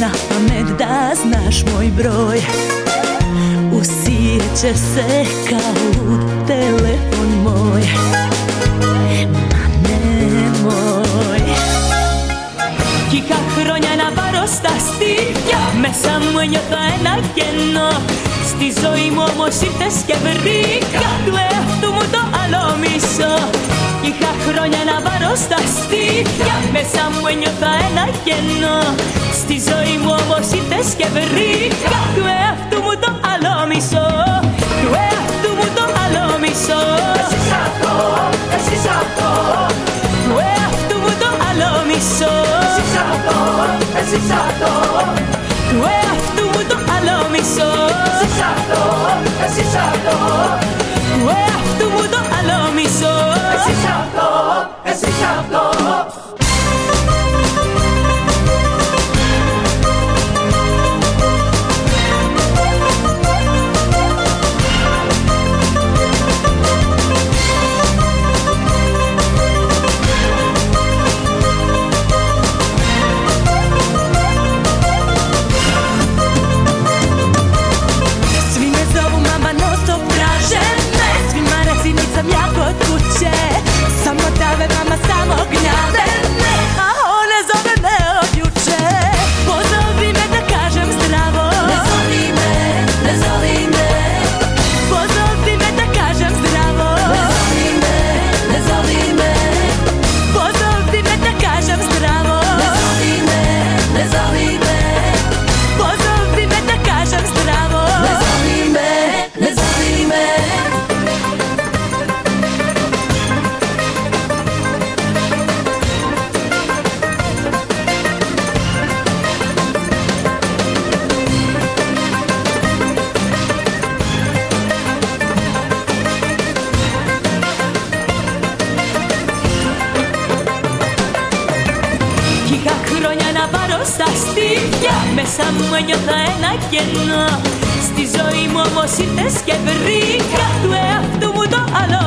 na pamet da znaš moj broj. Usije će se kao u telefon moj. Ma nemoj. Kika hronjena barosta stija Me samo njota enakeno Στη ζωή μου όμως ήρθες και βρήκα Του εαυτού μου το άλλο μισό Είχα χρόνια να βαρώ στα στήθια Μέσα μου ένιωθα ένα κενό όμως ήρθες και βρήκα Του εαυτού μου το άλλο μισό Του εαυτού μου το άλλο μισό. Εσύ αυτό, εσύ αυτό Του εαυτού μου το άλλο μισό. Εσύ αυτό, εσύ αυτό Του εαυτού να πάρω στα στήθια Μέσα μου ένιωθα ένα κενό. Στη ζωή μου όμως ήρθες και βρήκα. Του εαυτού μου το άλλο